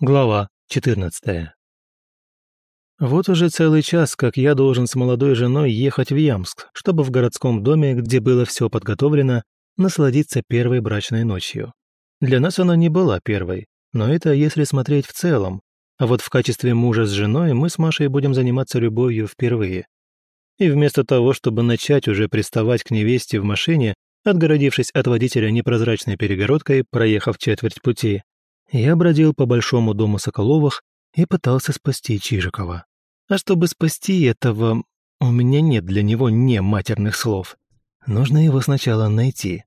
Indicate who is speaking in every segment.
Speaker 1: Глава 14. Вот уже целый час, как я должен с молодой женой ехать в Ямск, чтобы в городском доме, где было все подготовлено, насладиться первой брачной ночью. Для нас она не была первой, но это если смотреть в целом, а вот в качестве мужа с женой мы с Машей будем заниматься любовью впервые. И вместо того, чтобы начать уже приставать к невесте в машине, отгородившись от водителя непрозрачной перегородкой, проехав четверть пути, я бродил по большому дому Соколовых и пытался спасти Чижикова. А чтобы спасти этого, у меня нет для него не матерных слов. Нужно его сначала найти.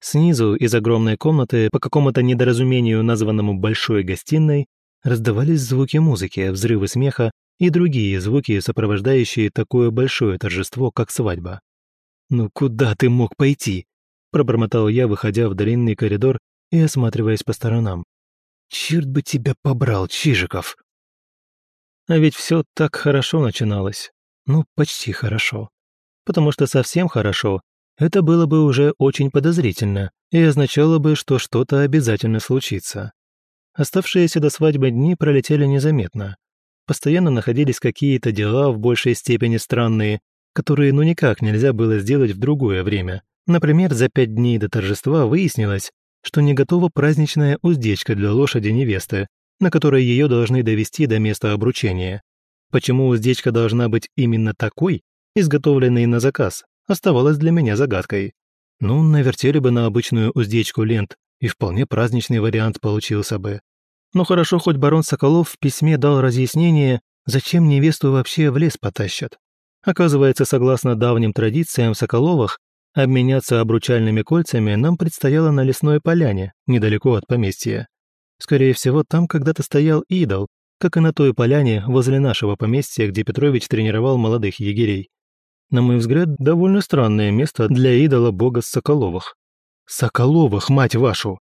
Speaker 1: Снизу из огромной комнаты, по какому-то недоразумению названному «большой гостиной», раздавались звуки музыки, взрывы смеха и другие звуки, сопровождающие такое большое торжество, как свадьба. «Ну куда ты мог пойти?» – пробормотал я, выходя в длинный коридор и осматриваясь по сторонам. «Черт бы тебя побрал, Чижиков!» А ведь все так хорошо начиналось. Ну, почти хорошо. Потому что совсем хорошо это было бы уже очень подозрительно и означало бы, что что-то обязательно случится. Оставшиеся до свадьбы дни пролетели незаметно. Постоянно находились какие-то дела в большей степени странные, которые ну никак нельзя было сделать в другое время. Например, за пять дней до торжества выяснилось, что не готова праздничная уздечка для лошади невесты, на которой ее должны довести до места обручения. Почему уздечка должна быть именно такой, изготовленной на заказ, оставалось для меня загадкой. Ну, навертели бы на обычную уздечку лент, и вполне праздничный вариант получился бы. Но хорошо, хоть барон Соколов в письме дал разъяснение, зачем невесту вообще в лес потащат. Оказывается, согласно давним традициям Соколовых, Обменяться обручальными кольцами нам предстояло на лесной поляне, недалеко от поместья. Скорее всего, там когда-то стоял идол, как и на той поляне возле нашего поместья, где Петрович тренировал молодых егерей. На мой взгляд, довольно странное место для идола бога Соколовых. Соколовых, мать вашу!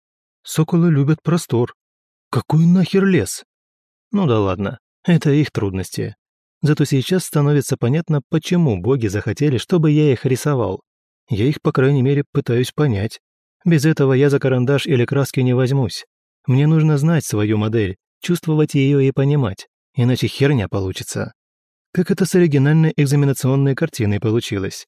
Speaker 1: Соколы любят простор. Какой нахер лес? Ну да ладно, это их трудности. Зато сейчас становится понятно, почему боги захотели, чтобы я их рисовал. Я их, по крайней мере, пытаюсь понять. Без этого я за карандаш или краски не возьмусь. Мне нужно знать свою модель, чувствовать ее и понимать, иначе херня получится. Как это с оригинальной экзаменационной картиной получилось.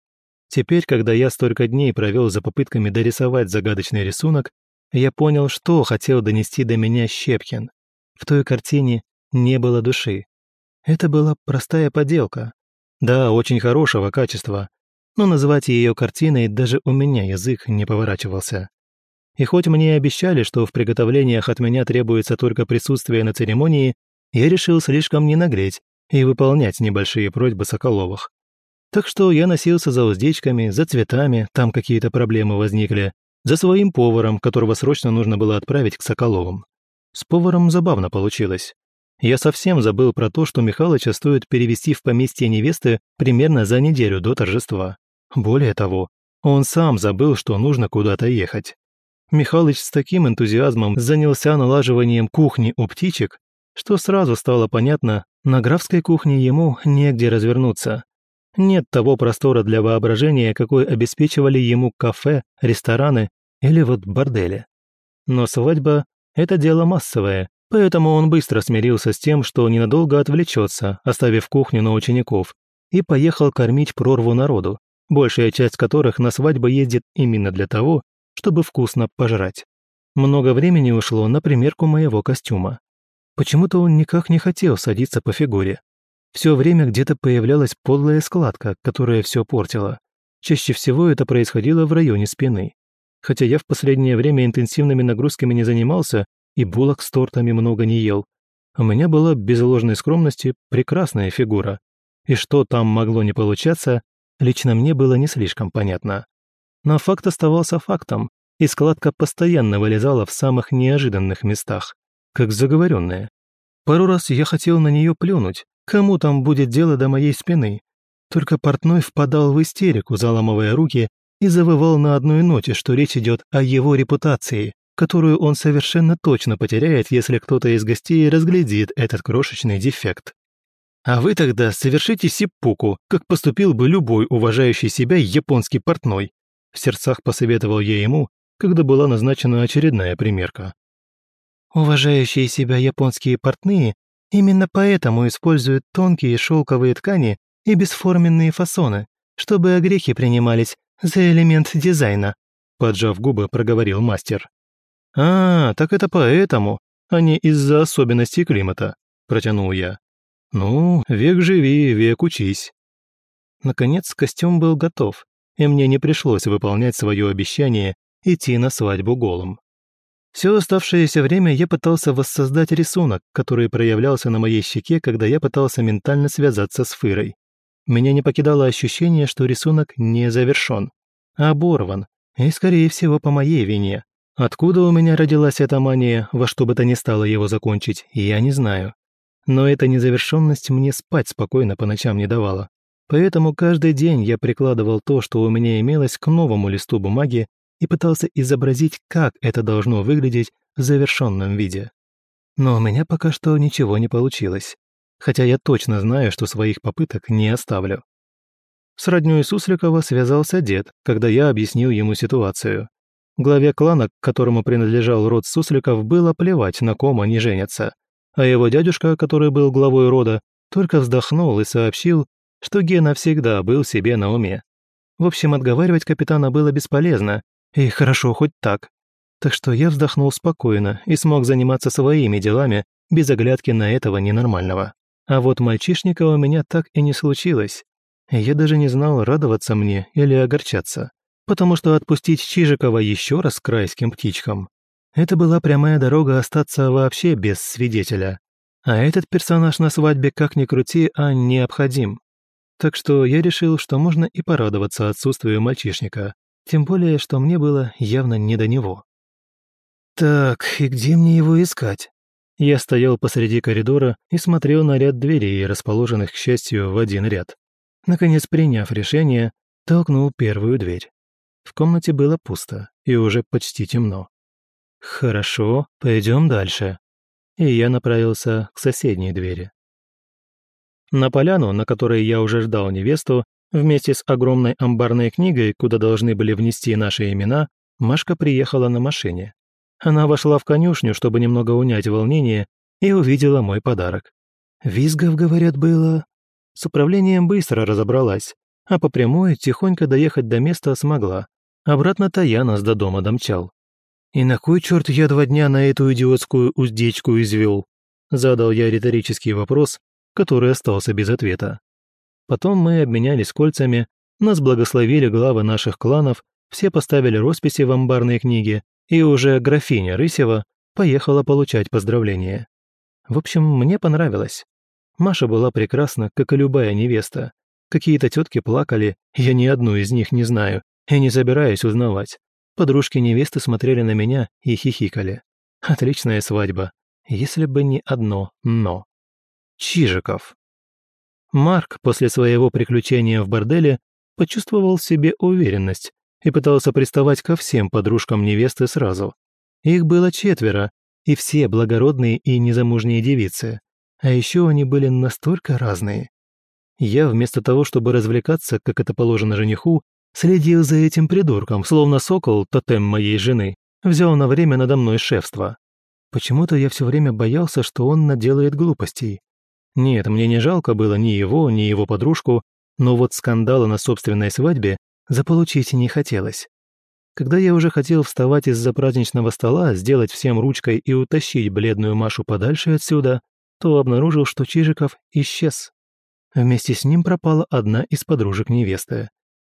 Speaker 1: Теперь, когда я столько дней провел за попытками дорисовать загадочный рисунок, я понял, что хотел донести до меня Щепкин. В той картине не было души. Это была простая поделка. Да, очень хорошего качества, но назвать ее картиной даже у меня язык не поворачивался. И хоть мне обещали, что в приготовлениях от меня требуется только присутствие на церемонии, я решил слишком не нагреть и выполнять небольшие просьбы Соколовых. Так что я носился за уздечками, за цветами, там какие-то проблемы возникли, за своим поваром, которого срочно нужно было отправить к Соколовым. С поваром забавно получилось. Я совсем забыл про то, что Михалыча стоит перевести в поместье невесты примерно за неделю до торжества. Более того, он сам забыл, что нужно куда-то ехать. Михалыч с таким энтузиазмом занялся налаживанием кухни у птичек, что сразу стало понятно, на графской кухне ему негде развернуться. Нет того простора для воображения, какой обеспечивали ему кафе, рестораны или вот бордели. Но свадьба – это дело массовое, поэтому он быстро смирился с тем, что ненадолго отвлечется, оставив кухню на учеников, и поехал кормить прорву народу, большая часть которых на свадьбу ездит именно для того, чтобы вкусно пожрать. Много времени ушло на примерку моего костюма. Почему-то он никак не хотел садиться по фигуре. Все время где-то появлялась подлая складка, которая все портила. Чаще всего это происходило в районе спины. Хотя я в последнее время интенсивными нагрузками не занимался и булок с тортами много не ел. У меня была, без ложной скромности, прекрасная фигура. И что там могло не получаться, лично мне было не слишком понятно. Но факт оставался фактом, и складка постоянно вылезала в самых неожиданных местах, как заговоренная. Пару раз я хотел на нее плюнуть, кому там будет дело до моей спины. Только портной впадал в истерику, заламывая руки, и завывал на одной ноте, что речь идет о его репутации, которую он совершенно точно потеряет, если кто-то из гостей разглядит этот крошечный дефект. А вы тогда совершите сиппуку, как поступил бы любой уважающий себя японский портной. В сердцах посоветовал я ему, когда была назначена очередная примерка. Уважающие себя японские портные именно поэтому используют тонкие шелковые ткани и бесформенные фасоны, чтобы огрехи принимались за элемент дизайна», поджав губы, проговорил мастер. «А, так это поэтому, а не из-за особенностей климата», протянул я. «Ну, век живи, век учись». Наконец, костюм был готов, и мне не пришлось выполнять свое обещание идти на свадьбу голым. Все оставшееся время я пытался воссоздать рисунок, который проявлялся на моей щеке, когда я пытался ментально связаться с Фырой. Меня не покидало ощущение, что рисунок не завершен, а оборван, и, скорее всего, по моей вине. Откуда у меня родилась эта мания, во что бы то ни стало его закончить, я не знаю. Но эта незавершенность мне спать спокойно по ночам не давала. Поэтому каждый день я прикладывал то, что у меня имелось, к новому листу бумаги и пытался изобразить, как это должно выглядеть в завершенном виде. Но у меня пока что ничего не получилось, хотя я точно знаю, что своих попыток не оставлю. С роднёй Сусликова связался дед, когда я объяснил ему ситуацию. Главе клана, к которому принадлежал род Сусликов, было плевать, на ком они женятся. А его дядюшка, который был главой рода, только вздохнул и сообщил, что Гена всегда был себе на уме. В общем, отговаривать капитана было бесполезно, и хорошо хоть так. Так что я вздохнул спокойно и смог заниматься своими делами без оглядки на этого ненормального. А вот мальчишника у меня так и не случилось. Я даже не знал, радоваться мне или огорчаться. Потому что отпустить Чижикова еще раз к райским птичкам – это была прямая дорога остаться вообще без свидетеля. А этот персонаж на свадьбе, как ни крути, а необходим. Так что я решил, что можно и порадоваться отсутствию мальчишника. Тем более, что мне было явно не до него. «Так, и где мне его искать?» Я стоял посреди коридора и смотрел на ряд дверей, расположенных, к счастью, в один ряд. Наконец, приняв решение, толкнул первую дверь. В комнате было пусто и уже почти темно. «Хорошо, пойдем дальше». И я направился к соседней двери. На поляну, на которой я уже ждал невесту, вместе с огромной амбарной книгой, куда должны были внести наши имена, Машка приехала на машине. Она вошла в конюшню, чтобы немного унять волнение, и увидела мой подарок. Визгов, говорят, было с управлением быстро разобралась, а по прямой тихонько доехать до места смогла. Обратно-то я нас до дома домчал. «И на кой черт я два дня на эту идиотскую уздечку извел?» Задал я риторический вопрос, который остался без ответа. Потом мы обменялись кольцами, нас благословили главы наших кланов, все поставили росписи в амбарной книге, и уже графиня Рысева поехала получать поздравления. В общем, мне понравилось. Маша была прекрасна, как и любая невеста. Какие-то тетки плакали, я ни одну из них не знаю, и не собираюсь узнавать. Подружки невесты смотрели на меня и хихикали. Отличная свадьба, если бы не одно «но». Чижиков. Марк после своего приключения в борделе почувствовал в себе уверенность и пытался приставать ко всем подружкам невесты сразу. Их было четверо, и все благородные и незамужние девицы. А еще они были настолько разные. Я вместо того, чтобы развлекаться, как это положено жениху, следил за этим придурком, словно сокол, тотем моей жены, взял на время надо мной шефство. Почему-то я все время боялся, что он наделает глупостей. Нет, мне не жалко было ни его, ни его подружку, но вот скандала на собственной свадьбе заполучить не хотелось. Когда я уже хотел вставать из-за праздничного стола, сделать всем ручкой и утащить бледную Машу подальше отсюда, то обнаружил, что Чижиков исчез. Вместе с ним пропала одна из подружек невесты.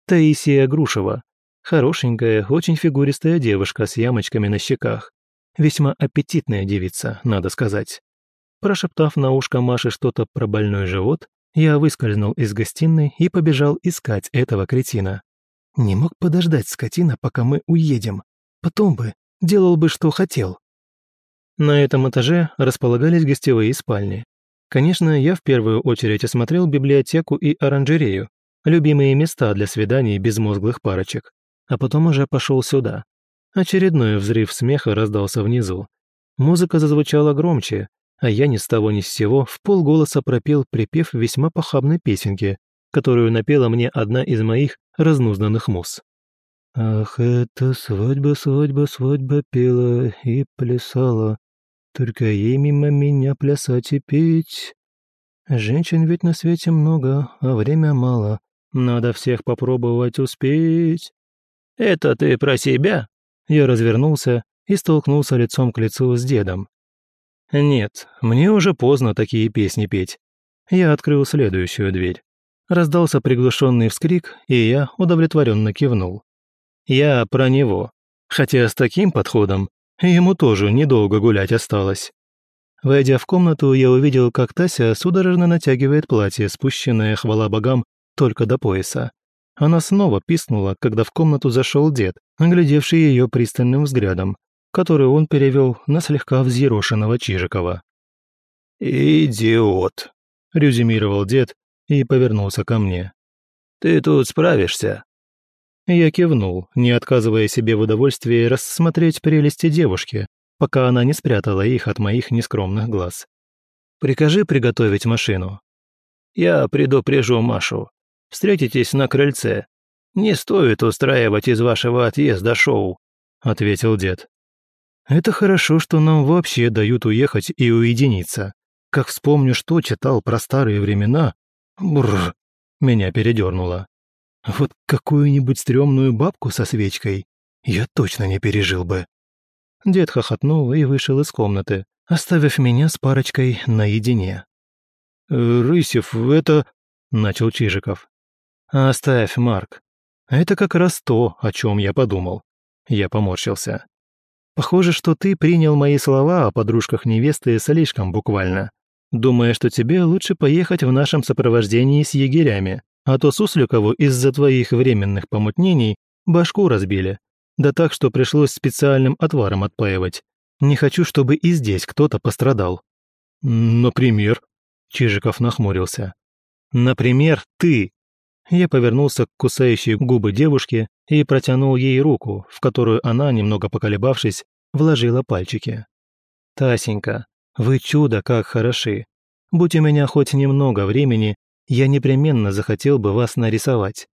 Speaker 1: Таисия Грушева. Хорошенькая, очень фигуристая девушка с ямочками на щеках. Весьма аппетитная девица, надо сказать. Прошептав на ушко Маше что-то про больной живот, я выскользнул из гостиной и побежал искать этого кретина. Не мог подождать скотина, пока мы уедем. Потом бы делал бы, что хотел. На этом этаже располагались гостевые спальни. Конечно, я в первую очередь осмотрел библиотеку и оранжерею, любимые места для свиданий безмозглых парочек, а потом уже пошел сюда. Очередной взрыв смеха раздался внизу. Музыка зазвучала громче, а я ни с того ни с сего в полголоса пропел припев весьма похабной песенки, которую напела мне одна из моих разнузданных муз. «Ах, это свадьба, свадьба, свадьба пела и плясала, Только ей мимо меня плясать и петь. Женщин ведь на свете много, а время мало. Надо всех попробовать успеть.
Speaker 2: «Это ты про себя?»
Speaker 1: Я развернулся и столкнулся лицом к лицу с дедом. Нет, мне уже поздно такие песни петь. Я открыл следующую дверь. Раздался приглушенный вскрик, и я удовлетворенно кивнул. Я про него. Хотя с таким подходом ему тоже недолго гулять осталось. Войдя в комнату, я увидел, как Тася судорожно натягивает платье, спущенное, хвала богам, только до пояса. Она снова пискнула, когда в комнату зашел дед, оглядевший ее пристальным взглядом, который он перевел на слегка взъерошенного Чижикова.
Speaker 2: «Идиот», — резюмировал дед и повернулся ко мне. «Ты тут справишься?»
Speaker 1: Я кивнул, не отказывая себе в удовольствии рассмотреть прелести девушки, пока она не спрятала их от моих нескромных глаз. «Прикажи приготовить машину».
Speaker 2: «Я предупрежу Машу. Встретитесь на крыльце. Не стоит устраивать из вашего отъезда шоу», — ответил дед.
Speaker 1: «Это хорошо, что нам вообще дают уехать и уединиться. Как вспомню, что читал про старые времена, бррр, меня передернуло. Вот какую-нибудь стрёмную бабку со свечкой я точно не пережил бы». Дед хохотнул и вышел из комнаты, оставив меня с парочкой наедине.
Speaker 2: «Рысев, это...» — начал Чижиков.
Speaker 1: «Оставь, Марк. Это как раз то, о чем я подумал». Я поморщился. «Похоже, что ты принял мои слова о подружках невесты слишком буквально, думая, что тебе лучше поехать в нашем сопровождении с егерями, а то Сусликову из-за твоих временных помутнений башку разбили, да так, что пришлось специальным отваром отпаивать. Не хочу, чтобы и здесь кто-то пострадал».
Speaker 2: «Например?»
Speaker 1: Чижиков нахмурился. «Например, ты!» Я повернулся к кусающей губы девушке и протянул ей руку, в которую она, немного поколебавшись, вложила пальчики. «Тасенька, вы чудо как хороши. Будь у меня хоть немного времени, я непременно захотел бы вас нарисовать.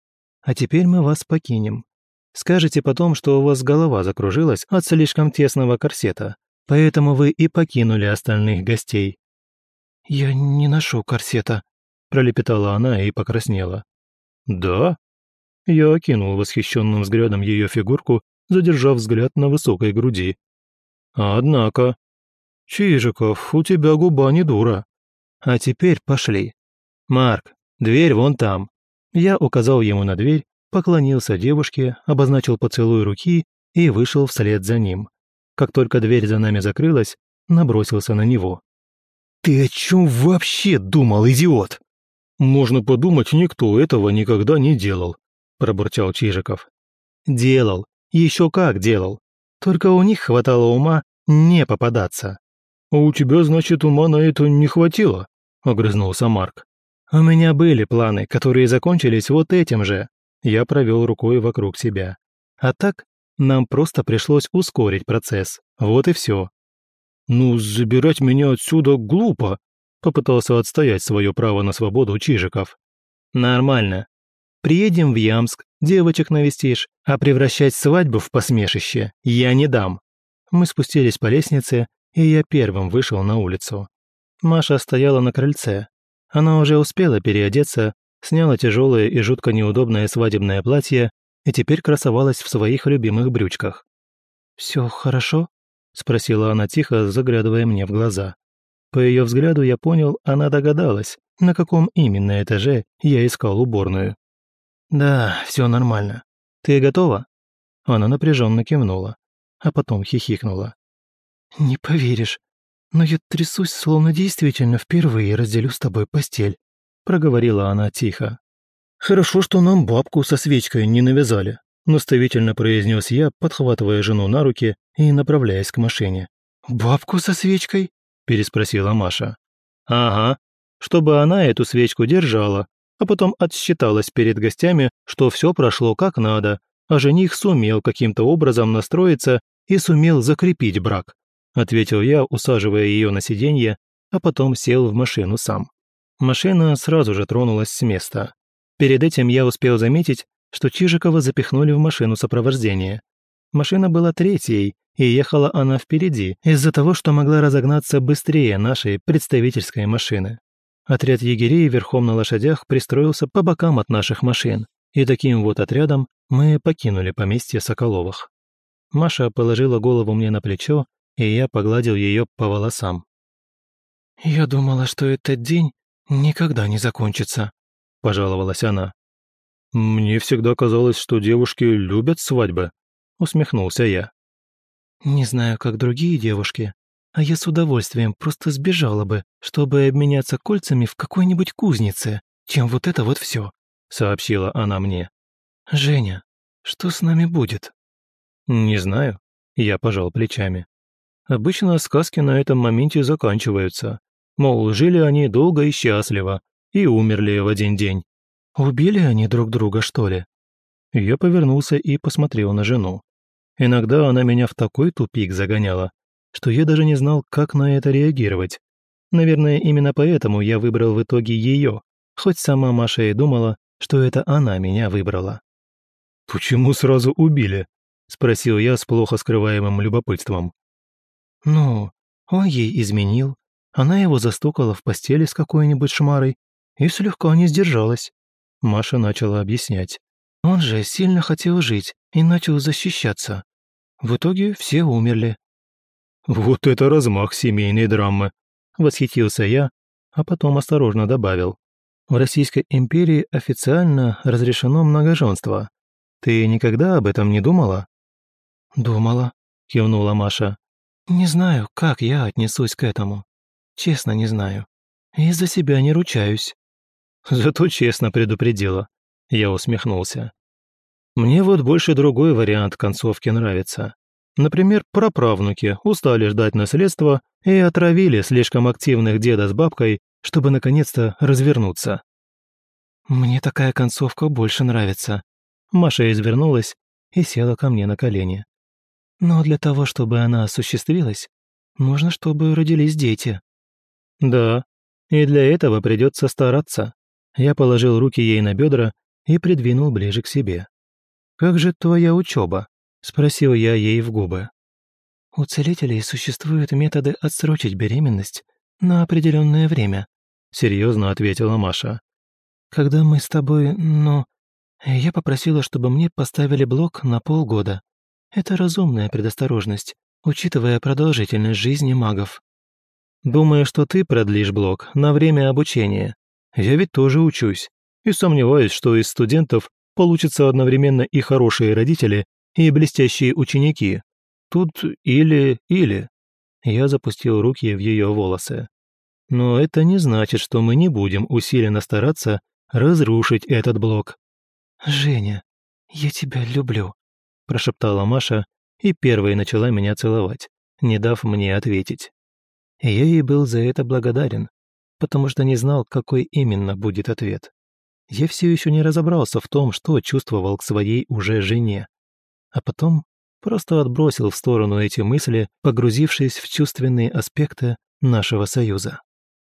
Speaker 1: А теперь мы вас покинем. Скажете потом, что у вас голова закружилась от слишком тесного корсета, поэтому вы и покинули остальных гостей». «Я не ношу корсета», – пролепетала она и покраснела.
Speaker 2: «Да?»
Speaker 1: Я окинул восхищенным взглядом ее фигурку, задержав взгляд на высокой груди.
Speaker 2: «Однако...» «Чижиков, у тебя губа не дура».
Speaker 1: «А теперь пошли. Марк, дверь вон там». Я указал ему на дверь, поклонился девушке, обозначил поцелуй руки и вышел вслед за ним. Как только дверь за нами закрылась, набросился на него.
Speaker 2: «Ты о чем вообще думал, идиот?»
Speaker 1: «Можно подумать, никто этого никогда не делал», – пробурчал Чижиков. «Делал. Еще как делал. Только у них хватало ума не попадаться».
Speaker 2: «А у тебя, значит, ума на это не хватило?» – огрызнулся Марк.
Speaker 1: «У меня были планы, которые закончились вот этим же». Я провел рукой вокруг себя. «А так, нам просто пришлось ускорить процесс. Вот и все.
Speaker 2: «Ну, забирать меня отсюда глупо», Попытался отстоять свое право на свободу Чижиков.
Speaker 1: «Нормально. Приедем в Ямск, девочек навестишь, а превращать свадьбу в посмешище я не дам». Мы спустились по лестнице, и я первым вышел на улицу. Маша стояла на крыльце. Она уже успела переодеться, сняла тяжелое и жутко неудобное свадебное платье и теперь красовалась в своих любимых брючках. «Все хорошо?» – спросила она тихо, заглядывая мне в глаза. По ее взгляду я понял, она догадалась, на каком именно этаже я искал уборную. «Да, все нормально. Ты готова?» Она напряженно кивнула, а потом хихикнула. «Не поверишь, но я трясусь, словно действительно впервые разделю с тобой постель», проговорила она тихо. «Хорошо, что нам бабку со свечкой не навязали», наставительно произнес я, подхватывая жену на руки и направляясь к машине. «Бабку со свечкой?» Переспросила Маша. «Ага, чтобы она эту свечку держала, а потом отсчиталась перед гостями, что все прошло как надо, а жених сумел каким-то образом настроиться и сумел закрепить брак», ответил я, усаживая ее на сиденье, а потом сел в машину сам. Машина сразу же тронулась с места. Перед этим я успел заметить, что Чижикова запихнули в машину сопровождения. Машина была третьей, и ехала она впереди, из-за того, что могла разогнаться быстрее нашей представительской машины. Отряд егерей верхом на лошадях пристроился по бокам от наших машин, и таким вот отрядом мы покинули поместье Соколовых. Маша положила голову мне на плечо, и я погладил ее по волосам. «Я думала, что этот день никогда не закончится», – пожаловалась она.
Speaker 2: «Мне всегда казалось, что девушки любят свадьбы», – усмехнулся я.
Speaker 1: «Не знаю, как другие девушки, а я с удовольствием просто сбежала бы, чтобы обменяться кольцами в какой-нибудь кузнице, чем вот это вот все», — сообщила она мне. «Женя, что с нами будет?»
Speaker 2: «Не знаю», — я пожал плечами. «Обычно сказки на этом моменте заканчиваются. Мол, жили они долго и счастливо, и умерли в один день».
Speaker 1: «Убили они друг друга, что ли?»
Speaker 2: Я повернулся и посмотрел на жену. Иногда она меня в такой тупик загоняла, что я даже не знал, как на это реагировать. Наверное, именно поэтому я выбрал в итоге ее, хоть сама Маша и думала, что это она меня выбрала. «Почему сразу убили?» – спросил я с плохо скрываемым любопытством.
Speaker 1: «Ну, он ей изменил, она его застукала в постели с какой-нибудь шмарой и слегка не сдержалась».
Speaker 2: Маша начала объяснять.
Speaker 1: Он же сильно хотел жить и начал защищаться. В итоге все умерли.
Speaker 2: «Вот это размах семейной драмы!» – восхитился я, а потом осторожно добавил. «В Российской империи официально разрешено многоженство. Ты никогда об этом не думала?»
Speaker 1: «Думала», – кивнула Маша. «Не знаю, как я отнесусь к этому. Честно не знаю. И за себя не ручаюсь».
Speaker 2: «Зато честно предупредила. Я усмехнулся. Мне вот больше другой вариант концовки нравится. Например, праправнуки устали ждать наследства и отравили слишком активных деда с бабкой, чтобы наконец-то развернуться.
Speaker 1: «Мне такая концовка больше нравится». Маша извернулась и села ко мне на колени. «Но для того, чтобы она осуществилась, нужно, чтобы родились дети».
Speaker 2: «Да, и для этого придется стараться». Я положил руки ей на бедра и придвинул ближе к себе. «Как же твоя учеба?» – спросил я ей в губы.
Speaker 1: «У целителей существуют методы отсрочить беременность на определенное время», – серьезно ответила Маша. «Когда мы с тобой, ну...» Я попросила, чтобы мне поставили блок на полгода. Это разумная предосторожность, учитывая продолжительность жизни магов.
Speaker 2: Думаю, что ты продлишь блок на время обучения. Я ведь тоже учусь и сомневаюсь, что из студентов получатся одновременно и хорошие родители, и блестящие ученики. Тут или-или. Я запустил руки в ее волосы. Но это не значит, что мы не будем усиленно стараться разрушить этот блок.
Speaker 1: «Женя, я тебя люблю», – прошептала Маша и первой начала меня целовать, не дав мне ответить. Я ей был за это благодарен, потому что не знал, какой именно будет ответ я все еще не разобрался в том, что чувствовал к своей уже жене. А потом просто отбросил в сторону эти мысли, погрузившись в чувственные аспекты нашего союза.